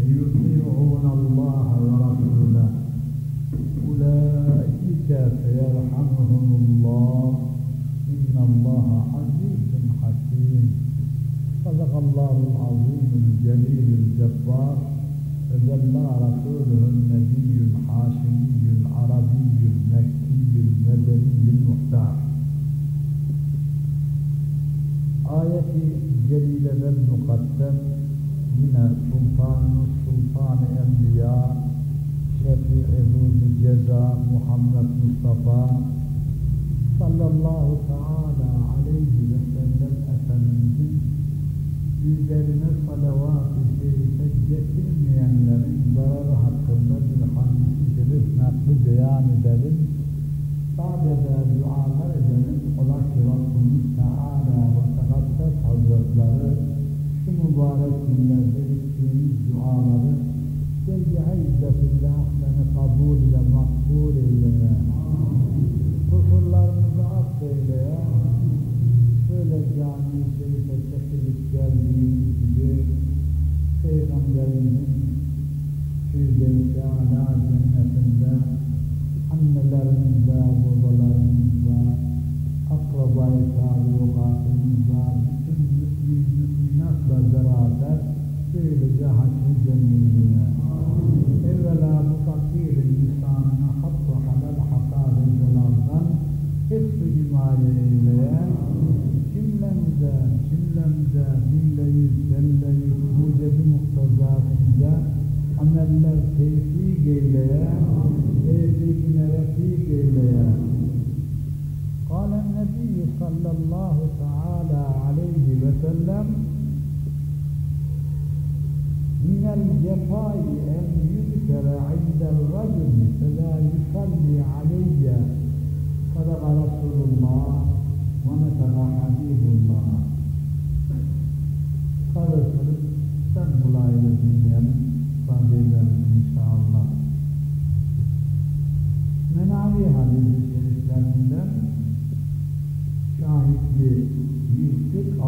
ويطيعون الله ورسوله. أولئك سيرحمهم الله. إن الله عزيز حكيم. صدق الله العظيم الجليل الجبار. فدلى رسوله النبي الحاشمي العربي المكي 爸爸。Refik eyleyen. قال النبي صلى الله تعالى عليه وسلم من الجفاء أن يذكر عند الرجل فلا يصلي علي صدق رسول الله ونطق حبيب الله Kardeşlerim sen mulayla dinleyelim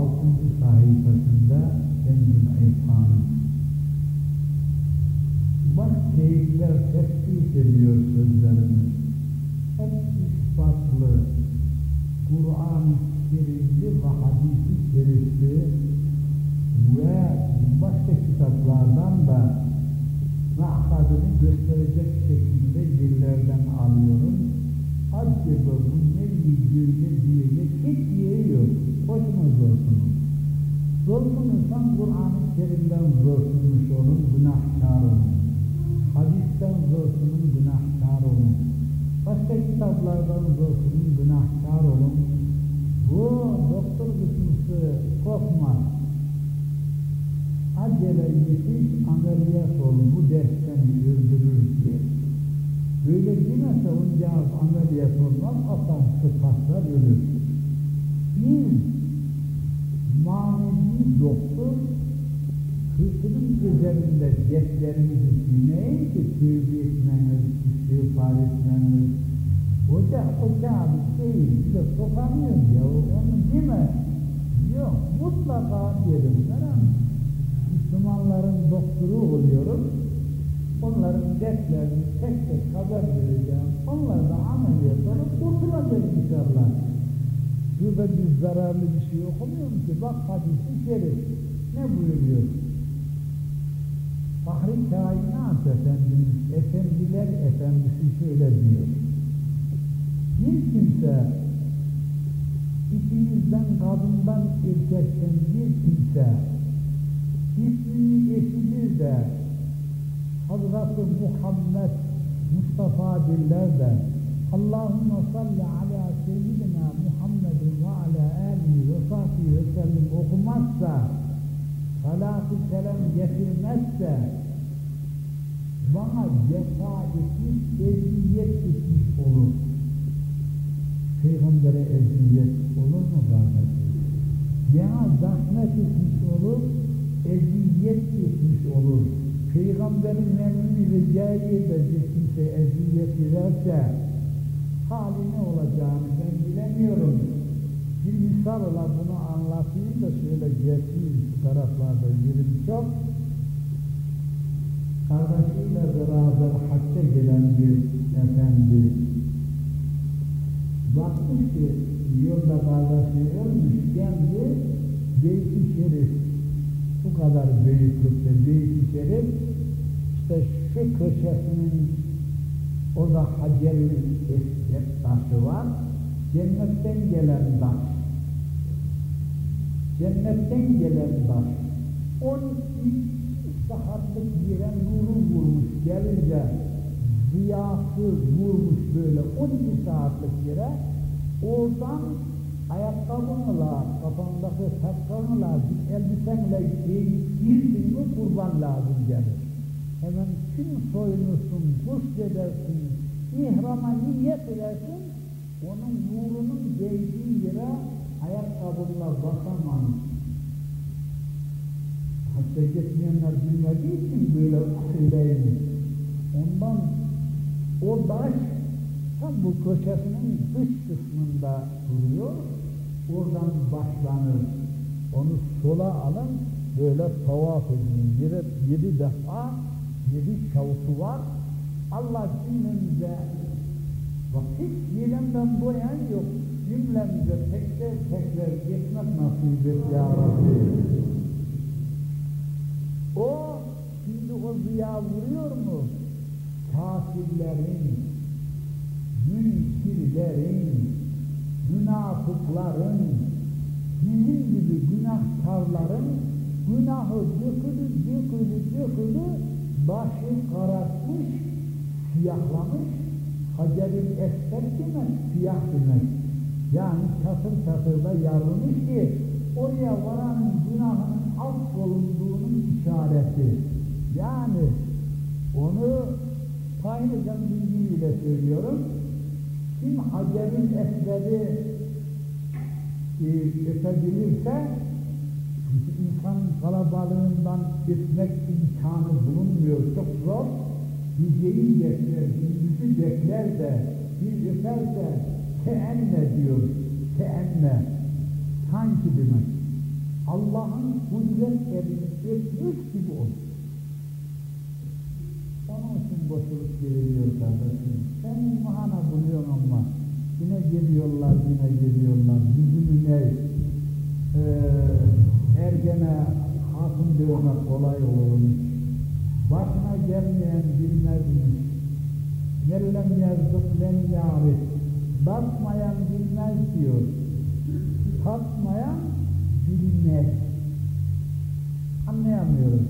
146. sayfasında Kendil İhsan'ın Bak teyitler tespit ediyor sözlerimiz. Hep ispatlı, Kur'an-ı Kerimli ve hadis-i şerifli ve başka kitaplardan da maksadını gösterecek şekilde yerlerden alıyorum. Acaba bu ne böyle diyecek hiç yeri yok. Hoşuna zorsunuz. Zorsunuzsan Kur'an-ı Kerim'den zorsunmuş olun, günahkar olun. Hadisten zorsunun, günahkar olun. Başka kitaplardan zorsunun, günahkar olun. Bu doktor kısmısı korkmaz. Acele yetiş, ameliyat ol. Bu dersten yürüdük yemese oncağız ameliyat olmaz, atan sıfatlar ölür. Defterimizi dinleyince tevbe etmeniz, istiğfar etmeniz, Hoca, hoca abi değil, bir de sokamıyorum ya, onu deme. Yok, mutlaka dedim ben Müslümanların doktoru oluyorum. Onların dertlerini tek tek haber vereceğim. Onlar da ameliyat olup kurtulacak inşallah. Burada bir zararlı bir şey okumuyorum ki. Bak hadisi şerif. Ne buyuruyor? Fahri kainat Efendimiz, efendiler efendisi şöyle diyor. Bir kimse içinizden kadından erkekten bir kimse ismini eşidir de Hazreti Muhammed Mustafa diller de Allahümme salli ala seyyidina Muhammedin ve ala alihi ve sahbihi ve sellem okumazsa salatü selam getirmezse bana cefa etmiş, eziyet etmiş olur. Peygamber'e eziyet olur mu kardeşim? Ya zahmet etmiş olur, eziyet etmiş olur. Peygamberin edeceği de bir kimse eziyet ederse hali ne olacağını ben bilemiyorum. Bir misal bunu anlatayım da şöyle geçeyim şu taraflarda yerim çok. Kardeşiyle beraber hacca gelen bir efendi bakmış ki yolda kardeşi ölmüş kendi Beyt-i Şerif bu kadar büyüklükte Beyt-i Şerif işte şu köşesinin orada Hacer-i Esved taşı var cennetten gelen taş cennetten gelen taş 12 saatlik yere nuru vurmuş gelince ziyası vurmuş böyle 12 saatlik yere oradan ayakkabınla, kafandaki sakkanla, elbisenle girdin mi kurban lazım gelir. Hemen kim soyunursun, gusledersin, ihrama niyet edersin, onun nurunun değdiği yere ayakkabınla basamam. Hacca gitmeyenler bilmediği için böyle söyleyeyim. Ondan o taş tam bu köşesinin dış kısmında duruyor. Oradan başlanır. Onu sola alın, böyle tavaf edin. Yedi, yedi defa, yedi şavutu var. Allah cümlemize bak hiç yerimden doyan yok. Cümlemize tekrar tekrar geçmek nasip et ya Rabbi. O şimdi o ziya vuruyor mu? Kafirlerin, münkirlerin, münafıkların, bizim gibi günahkarların günahı dökülü, dökülü, dökülü, başı karartmış, siyahlamış, Hacer-i Esfer demek, siyah demek. Yani çatır çatır da yarılmış ki, oraya varanın günahının alt olunduğunun işareti. Yani onu paylaşan bilgiyle söylüyorum. Kim Hacer'in esberi e, ötebilirse insan kalabalığından gitmek imkanı bulunmuyor. Çok zor. Geceyi bekler, gündüzü bekler de bir öperse teenne diyor. Teenne. Sanki demek. Allah'ın kudret elini öpmüş gibi olur. Onun için boşluk geliyor kardeşim. Sen mahana buluyorsun ama yine geliyorlar, yine geliyorlar. Yüzünü ne? Ee, ergene hatun dövmek kolay olurmuş. Başına gelmeyen bilmezmiş. Yellem yazdık len yarif. Tatmayan bilmez diyor. Tatmayan bilmez. Anlayamıyoruz.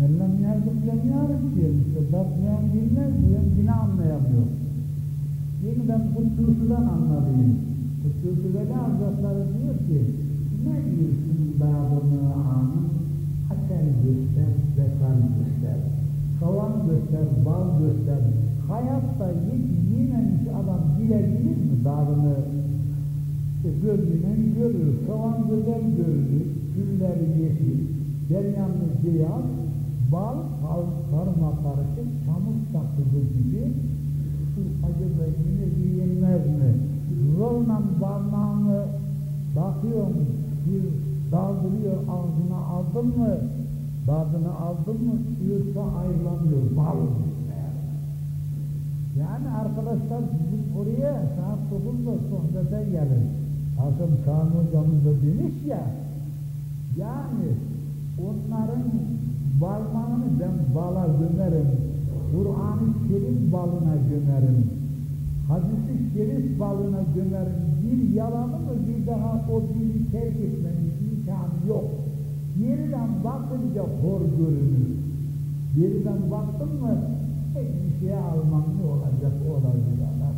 Mellem yazık lem yarif diyor. İşte tatmayan bilmez diyor. Yine anlayamıyor. Yeniden Kutlusu'dan anlayayım. Kutlusu Veli Hazretleri diyor ki ne diyorsun babını anın? Hatel göster, vefan göster. Kavan göster, bal göster. Hayatta hiç yememiş adam bilebilir mi dalını? İşte gözüyle görür, güzel görülür, gülleri yeşil, deryanlı beyaz, bal, bal karma karışık, çamur sakızı gibi acaba yine yenmez mi? Zorla barnağını bakıyorum, bir daldırıyor ağzına aldın mı? Tadını aldın mı? Yoksa ayrılamıyor, bal Yani arkadaşlar bizim oraya saat 9'da sohbete gelir. Hasan Sami hocamız da demiş ya, yani onların balmağını ben bala gömerim, Kur'an-ı Kerim balına gömerim, hadisi şerif balına gömerim, bir yalanı mı bir daha o dini terk etmenin imkanı yok. Yeriden bakınca hor görünür. Yeriden baktın mı şey almam ne olacak olabilir adam.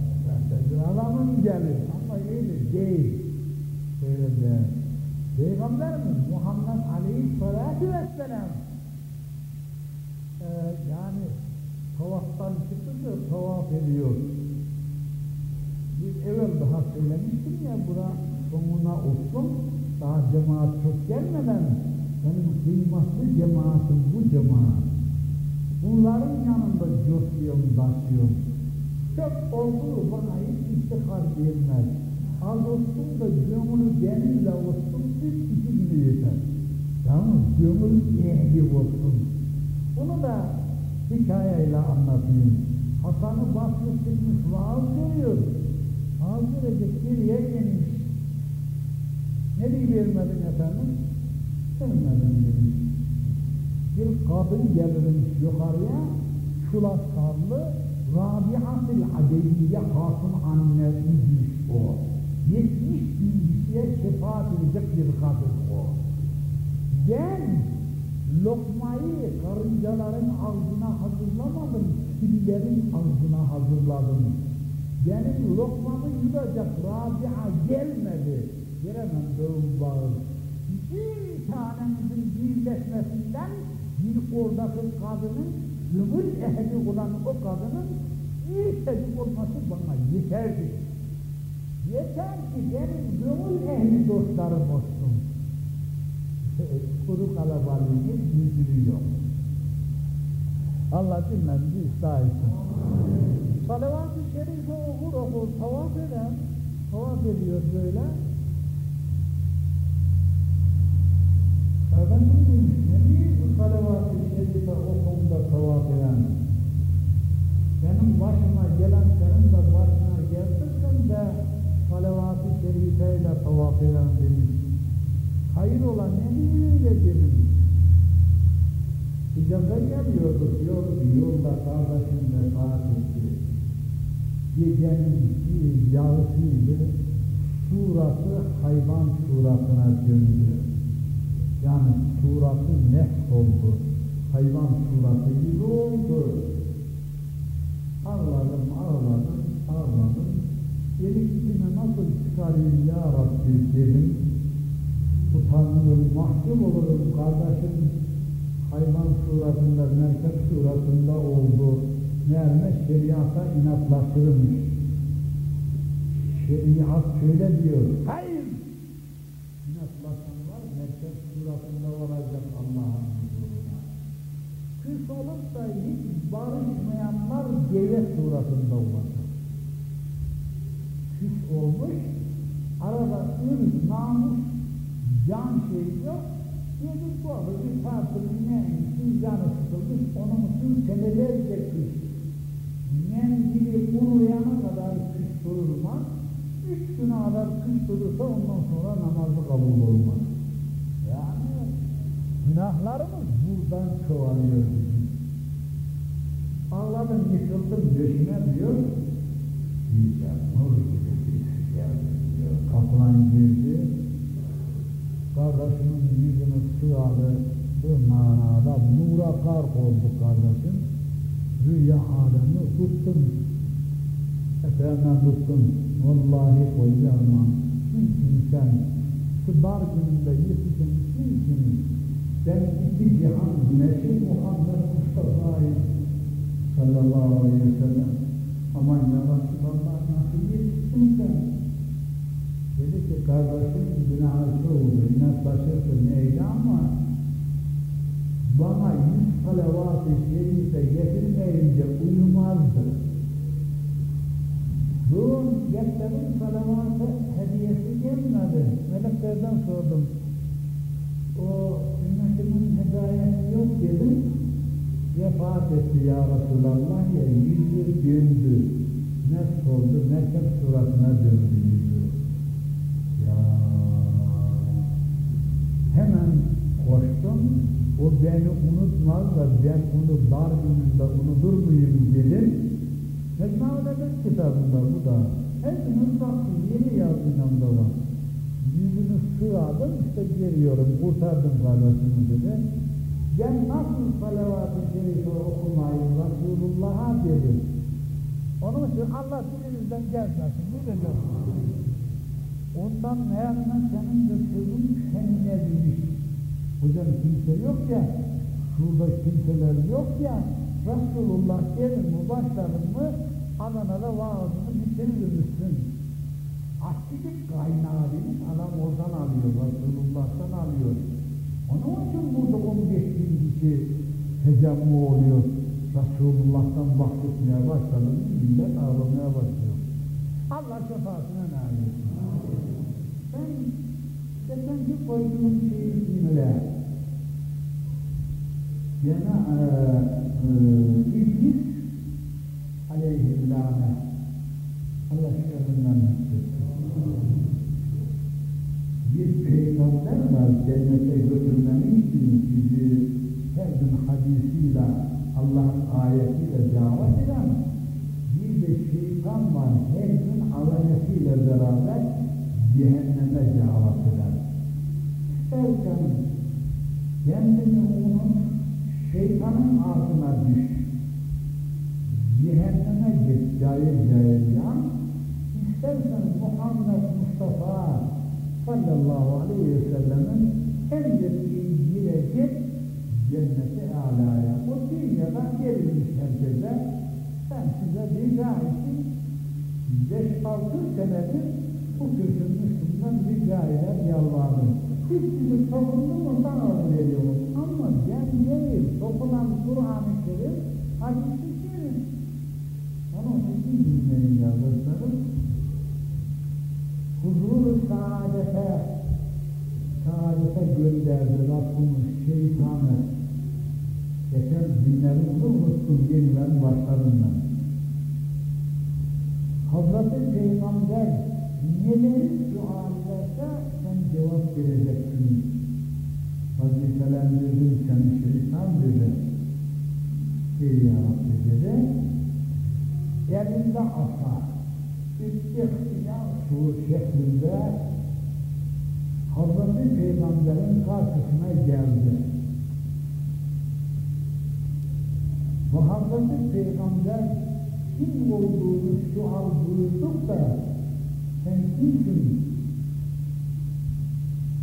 Adamın gelir ama öyle değil. Öyle değil. Peygamberimiz Muhammed Aleyhisselatü Vesselam ee, yani tavaftan çıkınca tavaf ediyor. Bir evvel daha söylemiştim ya bura sonuna olsun daha cemaat çok gelmeden benim kıymetli cemaatim bu cemaat. Bunların yanında coşuyorum, taşıyorum. Çok olduğu bana hiç iftihar vermez. Az olsun da gönlü benimle olsun, üç kişi yeter. Yalnız gönül ehli olsun. Bunu da hikayeyle anlatayım. Hasan-ı Basri çıkmış vaaz veriyor. Vaaz verecek yer gelmiş. Ne diye vermedin efendim? Vermedim demiş. Bir kadın gelirmiş yukarıya, şulaskarlı, Rabi'atil Adeyliye Hatun anneymiş o. 70 bin kişiye şefaat edecek bir kadın o. Ben lokmayı karıncaların ağzına hazırlamadım, fillerin ağzına hazırladım. Benim lokmamı yutacak Rabia gelmedi. Veremem doğum bağır. Bir tanemizin birleşmesinden bir oradaki kadının, gönül ehli olan o kadının çocuk olması bana yeterdi. Yeter ki benim gönül ehli dostlarım olsun. Kuru kalabalığını büyütülüyor. Allah cümlemizi ıslah etsin. Salavat-ı şerife okur okur, tavaf eden, tavaf ediyor böyle. Efendim demiş, gelen senin de başına gelsin de salavat-ı şerifeyle tavaf eden demiş. Hayır olan ne diyor dedim. İcaza geliyorduk, yol, yolda kardeşim vefat etti. Gecenin bir yağısıyla suratı hayvan suratına döndü. Mahkum olurum kardeşim. Hayvan suratında, merkez suratında oldu. Meğerme şeriata inatlaşırmış. Şeriat şöyle diyor. Hayır! İnatlaşanlar merkez suratında olacak Allah'ın huzuruna. Küs olup da hiç barışmayanlar deve suratında olacak. Onun için senelerce kış. Mendili kuruyana kadar kış durulmaz, üç güne kadar kış durursa ondan sonra namazı kabul olmaz. Yani günahlarımız buradan çoğalıyor bizim. Ağladım, yıkıldım, döşüme diyor, diyeceğim, nur gibi bir geldi diyor, kapılan girdi, kardeşimin yüzünü sığalı bu manada nura kark oldu kardeşim. Rüya alemi tuttum. Efendim tuttum. Vallahi koyarmam. Çünkü sen şu dar gününde yetişin kimsin? Ben iki cihan güneşi Muhammed Mustafa'yı sallallahu aleyhi ve sellem aman ya Resulallah nasıl yetiştin sen? Dedi ki kardeşim günahı oldu, yine taşırsın neydi ama bana yüz salavat-ı şerife getirmeyince uyumazdı. Doğum getirin salavatı hediyesi gelmedi. Meleklerden sordum. O ümmetimin hidayeti yok dedim. Vefat etti ya Resulallah ya yüzü döndü. Ne oldu? Merkez suratına döndü beni unutmaz da ben onu dar gününde unutur muyum dedim. Mecmuadedir kitabında bu da. Hepiniz baktım yeni yazdığım da var. Yüzünü sığadım işte geliyorum kurtardım kardeşimi dedi. Ben nasıl salavat-ı şerife okumayı Resulullah'a dedim. Onun için Allah dilimizden gelmesin. Ne dedim? Ondan meğerine senin de sözün kendine büyük. Hocam kimse yok ya, şurada kimseler yok ya, Resulullah gelir mi, başladın mı, Adana'da vaazını bitirirmişsin. Aktivik kaynağı değil, adam oradan alıyor, Resulullah'tan alıyor. Onun için burada 15 bin kişi tecemmü oluyor. Resulullah'tan bahsetmeye başladı millet ağlamaya başlıyor. Allah şefaatine nail etsin. Ben geçenki koyduğum şeyi dinle. Yana e, e, İblis aleyhillâne Allah şerrinden. Bir peygamber var cennete götürmenin için bizi her gün hadisiyle Allah'ın ayetiyle davet eden bir de şeytan var her gün alayetiyle senedir bu kürsünün üstünden rica eder yalvardım. Siz sizi toplumda bundan arzu veriyorum. Ama ben değil, topulan Kur'an-ı Kerim, hadis-i Kerim. Onun için dinleyin yavrularım. Huzur-u saadete, saadete gönderdi Rabbimiz şeytanı. Geçen günlerin unuttum yenilen başlarından. Hazreti Peygamber neleri sual ederse sen cevap vereceksin. Vazifelendirdin seni şeytan dedi. Ey ya dedi. Elinde asa, ihtiyar su şeklinde Hazreti Peygamber'in karşısına geldi. Bu Hazreti Peygamber kim olduğunu sual buyurduk da sen kimsin?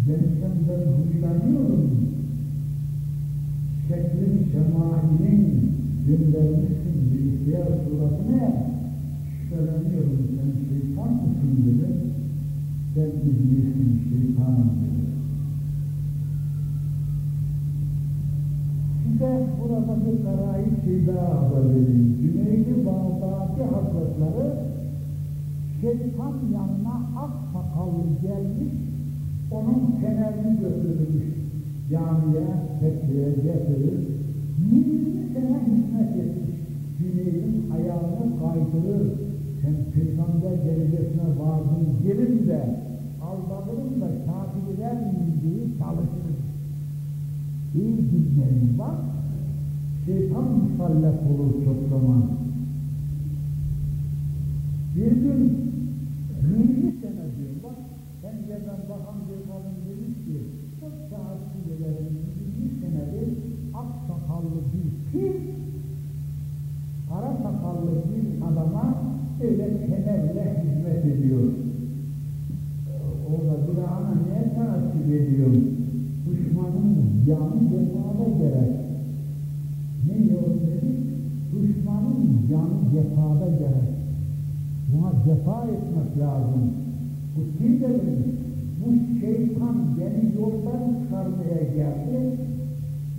Ben senden huylanıyorum. Şeklin şemailin göndermişsin bir ihtiyar suratına şüpheleniyorum sen şeytan mısın dedi. Ben iblisim, şeytanım dedi. Size burada bir karayı şey daha haber vereyim. Cüneydi Bağdadi Hazretleri şeytan yanına ak sakallı gelmiş, onun fenerini götürmüş. Camiye, tekliğe getirir. 20 sene hizmet etmiş. Cüneyd'in ayağını kaydırır. Sen peygamber derecesine vardın gelin de aldanırım da kafirler diye çalışır. İyi dinleyin bak. Şeytan musallat olur çok zaman. Cefada gerek. Buna cefa etmek lazım. Bu kim demiş? Bu şeytan beni yoldan çıkarmaya geldi.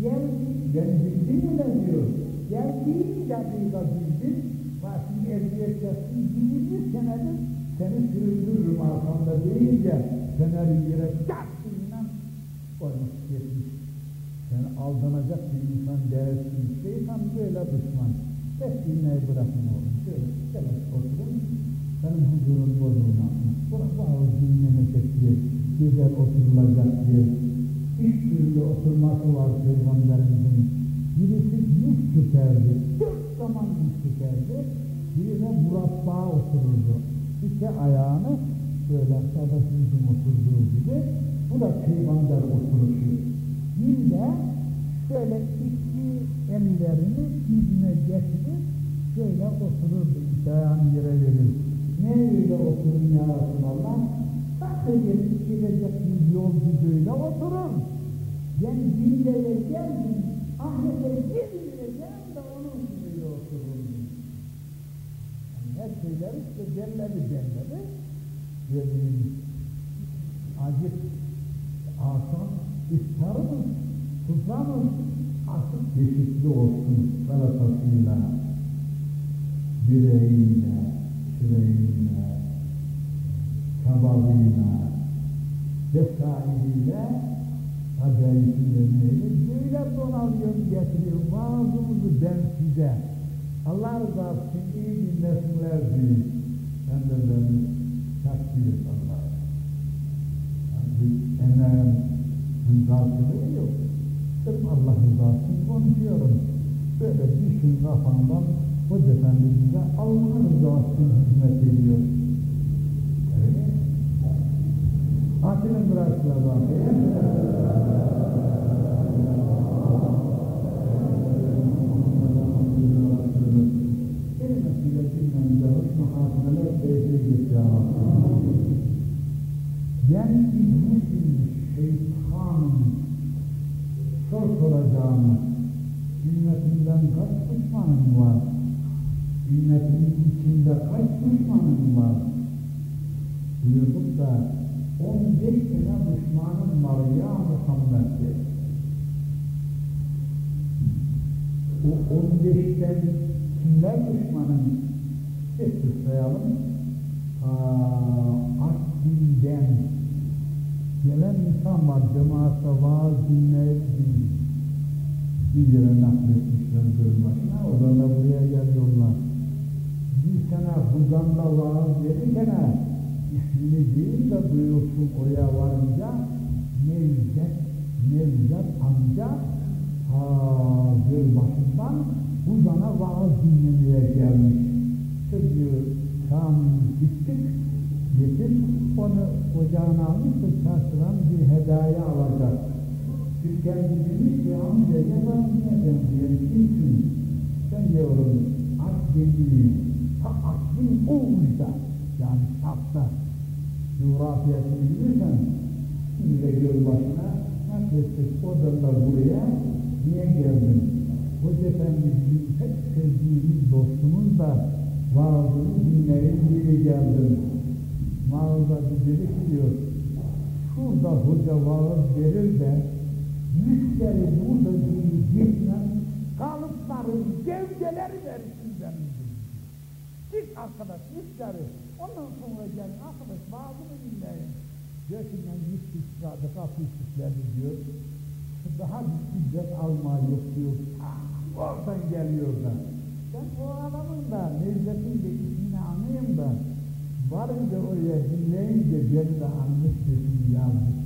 Geldi, ben bildim mi ne diyor? Geldiği dakika bildim. Başım eziyet etsin, 20 senedir seni süründürürüm arkamda deyince feneri yere çaktığıyla koymuş gitmiş. Sen aldanacak bir insan değilsin. Şeytan böyle düşman. Tek dinleyi bırakın oğlum. Şöyle, şöyle oturun. Benim huzurum ağır dinlenecek yer. Güzel oturulacak yer. Üç türlü oturması var Peygamberimizin. Birisi yüz tükerdi. Dört zaman yüz tükerdi. Biri de murabba otururdu. İki ayağını böyle sadasızın oturduğu gibi bu da peygamber oturuşu. Bir de şöyle iki ellerini yüzüne getirir, şöyle otururdu, iki ayağını yere verir. Ne öyle oturun ya Resulallah? Sakın gelip gidecek bir yolcu böyle oturur. Ben dünyaya geldim, ahirete girmeyeceğim de onun öyle otururum. Yani her şeyler işte celledi celledi. Dediğim acık akşam iftar mı, sufra mı artık çeşitli olsun salatasıyla, bireyiyle, şireyiyle, kebabıyla, vesairiyle, acayip yemeğiyle böyle donalıyor getiriyor. Vaazımızı ben size Allah rızası için iyi dinlesinler diye ben de beni takdir et Allah'a. Yani bir emeğimin karşılığı Allah rızası konuşuyorum. Böyle düşün kafamdan Hoca Efendimiz'e Allah rızası hizmet ediyor. Açılın bıraktılar bakayım. Değil de duyulsun oraya varınca Nevzat, Nevzat amca ta başından Huzan'a vaaz dinlemeye gelmiş. Çocuğu Şam'ın gittik, getir, onu ocağına almış da çarşıdan bir hediye alacak. Türkiye'nin demiş ki amca neden diye kimsin? Sen yavrum Akdenliyim. Ta Akdin Oğuz'da yani Şaf'ta coğrafyasını bilirsen şimdi de göl başına naklettik oradan da buraya niye geldin? Hoca Efendi bizim pek sevdiğimiz dostumuz da vaazını dinleyin diye geldim. Vaazda dedi ki diyor, şurada hoca vaaz verir de müşteri burada değil gitmem, kalıpları, gevdeleri versin benim Git arkadaş müşteri, ondan sonra gelin arkadaş vaazını dinleyin. Diyor ki ben gitti çıkardı, kapıyı süsledi diyor. Daha ücret alma yok diyor. Ah, oradan geliyor da. Ben o adamın da Necdet'in de ismini anlayayım da varınca oraya dinleyince beni de anmış desin yazmış.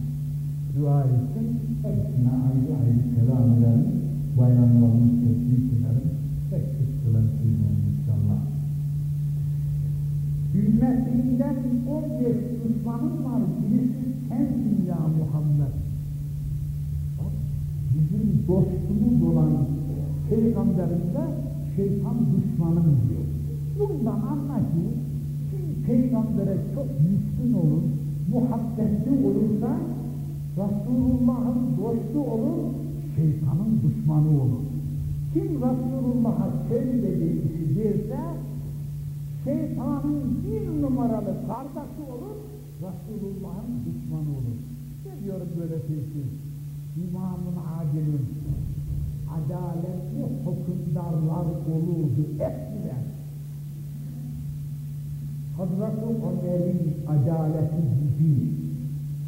Dua etsin, hepsine ayrı ayrı selam ederim. Bayramlarını tebrik Ümmetinden 15 düşmanım var, birisi sensin ya Muhammed. Bizim dostumuz olan Peygamberimize şeytan düşmanım diyor. Bundan anla ki kim peygambere çok düşkün olur, muhabbetli olursa Resulullah'ın dostu olur, şeytanın düşmanı olur. Kim Resulullah'a sevmediği işi giderse şeytanın bir numaralı kardeşi olur, Resulullah'ın düşmanı olur. Ne diyorum böyle tesis? İmamın adilin, adaletli hükümdarlar olurdu eskiden. Hazreti Ömer'in adaleti gibi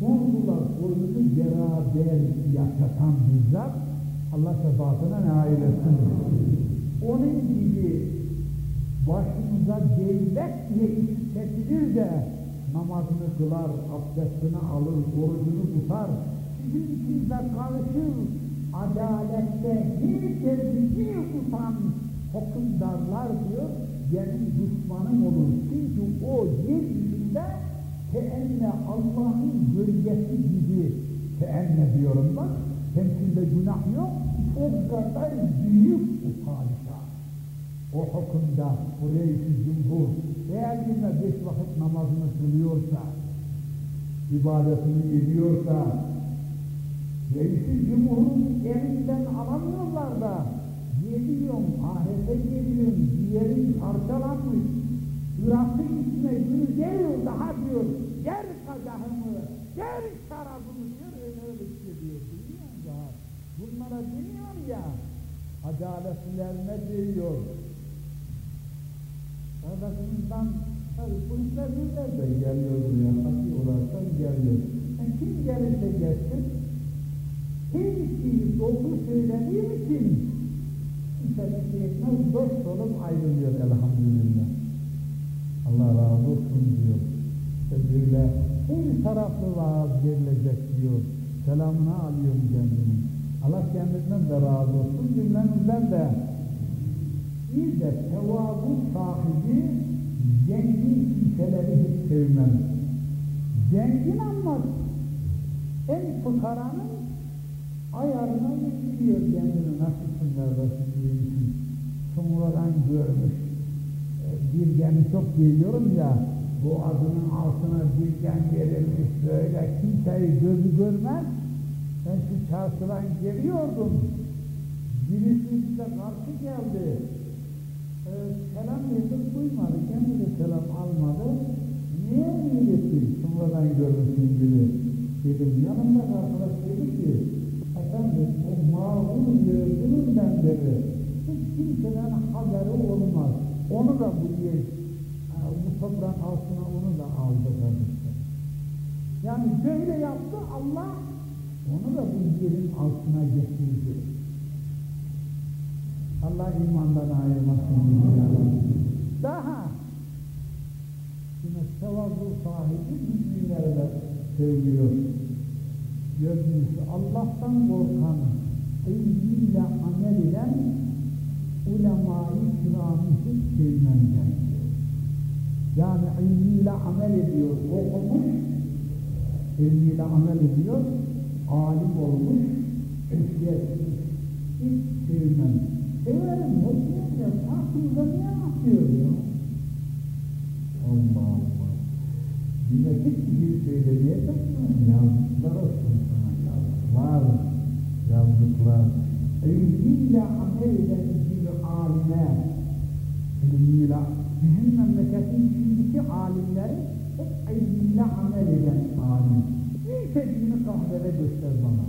sordular oyunu beraber yaşatan bizzat Allah sebatına nail etsin. Onun gibi başımıza devlet reisi seçilir de namazını kılar, abdestini alır, orucunu tutar, sizin içinizde karışır, adalette herkesi tutan hükümdarlar diyor, benim düşmanım olur. Çünkü o yeryüzünde teenne Allah'ın gölgesi gibi teenne diyorum bak, temsilde günah yok, o kadar büyük bu padişah. O hükümdar, o reis-i cumhur, eğer yine beş vakit namazını kılıyorsa, ibadetini ediyorsa, reis-i cumhurun elinden alamıyorlar da, geliyorum, ahirete geliyorum, ciğerim parçalanmış, Irak'ın içine günü geliyor daha diyor, yer kadahımı, yer şarabımı diyor, öyle öyle hissediyor. Biliyor ya, bunlara deniyor ya, adaletlilerine diyor. Kardeşimizden, tabi polisler da geliyor buraya, atıyorlarsa geliyor. Yani kim gelirse gelsin, şeyi doğru söylediği için, şey etmez, dost olup ayrılıyor elhamdülillah. Allah razı olsun diyor. İşte böyle her taraflı vaaz verilecek diyor. Selamını alıyorum kendini. Allah kendinden de razı olsun, cümlemizden de. Bir de tevazu sahibi zengin kimseleri hiç sevmem. Zengin ama en fıkaranın ayarına gidiyor kendini nasılsın kardeşim diyorsun. Sonradan görmüş. Bir gemi çok geliyorum ya, boğazının altına bir gen verilmiş böyle kimseyi gözü görmez. Ben şu çarşıdan geliyordum. Birisi bize karşı geldi. Ee, selam verdim duymadı. Kendi de selam almadı. Niye öylesin? Sonradan görmüşsün gibi. Dedim yanımda arkadaş dedi ki efendim o mağrur gördüğünden beri hiç kimseden haberi olmaz. Onu da bu yer, bu toprağın altına onu da aldı kardeşler. Yani böyle yaptı Allah, onu da bu yerin altına getirdi. Allah imandan ayırmasın. Daha, yine tevazu sahibi müminlerle söylüyor. Gördüğünüz Allah'tan korkan, ilmiyle amel eden ulema-i kiramı hiç sevmem diyor. Yani ilmiyle amel ediyor, okumuş, ilmiyle amel ediyor, alim olmuş, üfletmiş, hiç sevmem. Severim, hoşuma ya, aklımda ne yapıyor ya? Allah Allah. Yine hiçbir şey söyleyecek mi? Yazdıklar olsun sana yazdıklar, yazdıklar. İlmiyle amel eden bir alime, ilmiyle, bizim memleketin şimdiki alimleri hep ilmiyle amel eden alim. İstediğini kahvede göster bana.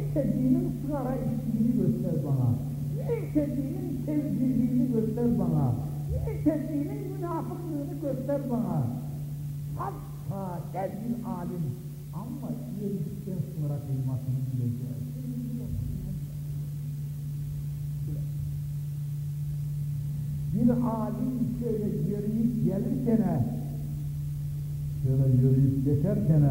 İstediğinin sigara içtiğini göster bana. İstediğinin sevgiliğini göster bana. İstediğinin münafıklığını göster bana. Hatta gel bir alim ama yedikten sonra kıymasını bileceğiz. Bir alim şöyle yürüyüp gelirken, şöyle yürüyüp geçerken,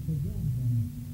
to forgive them.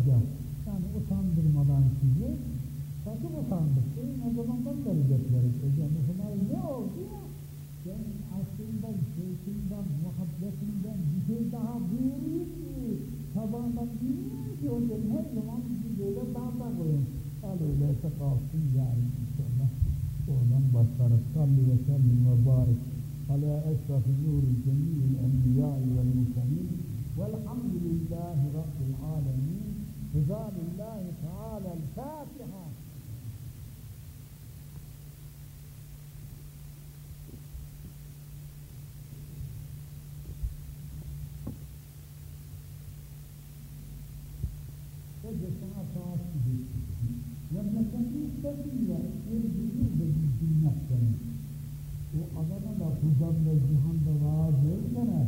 olacak. Yani utandırmadan sizi sakın utandırsın. O zaman ben verecekler işte. Yani ne oldu ya? Ben aşkından, şeytinden, muhabbetinden bir şey daha büyüyeyim ki tabağından büyüyeyim ki o gün her zaman bizi böyle damda koyun. Al öyleyse kalsın yarın inşallah. Oradan başlarız. Salli ve sellim ve barik. Ala eşrafi nur sebebiyle erginir de bir cümletten. O Adana'da, Kuzan'da, Cihan'da razı olmana